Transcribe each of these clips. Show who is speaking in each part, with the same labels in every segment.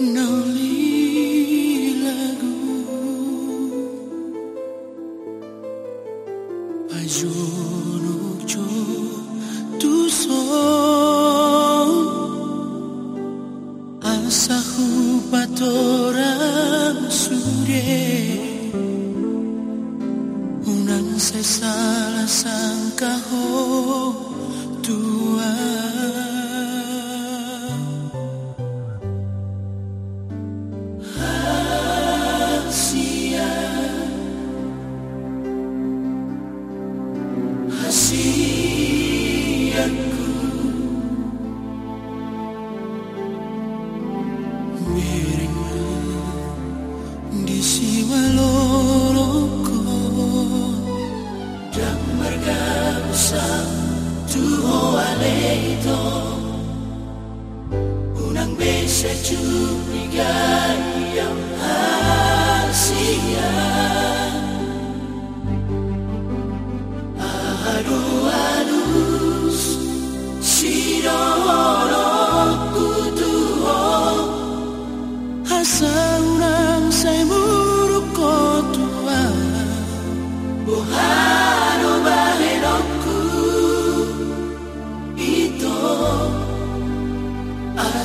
Speaker 1: lonely Unang beses at you began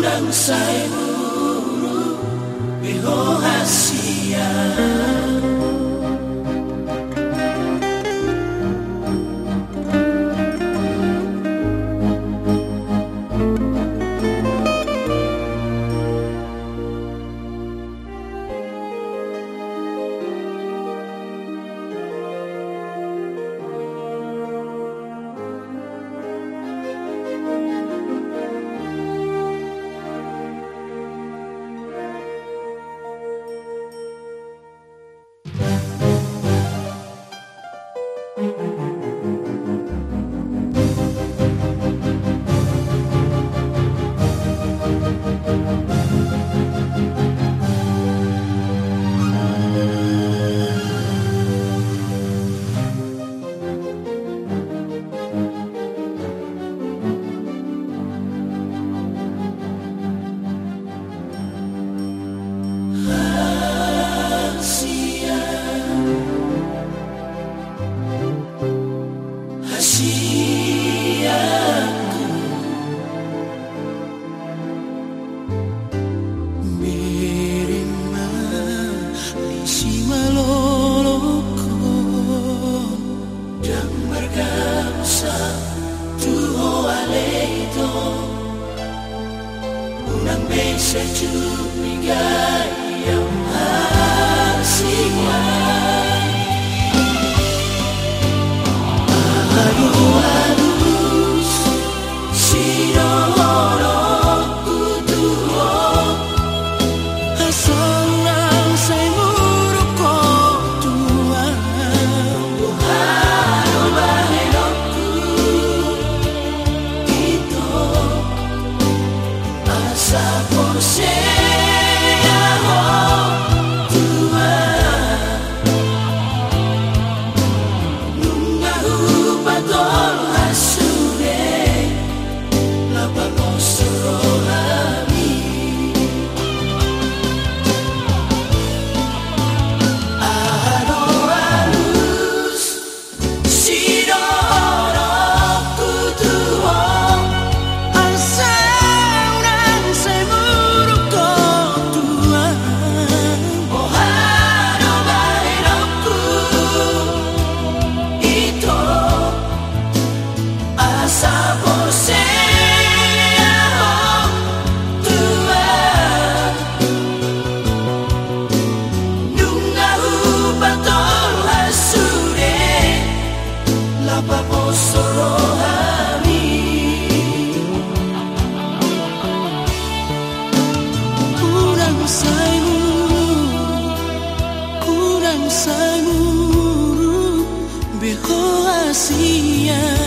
Speaker 1: Ura usai buru, hasia. Deixa-te solo a mí. Kurang sanggup, kurang sanggup, viejo hacía.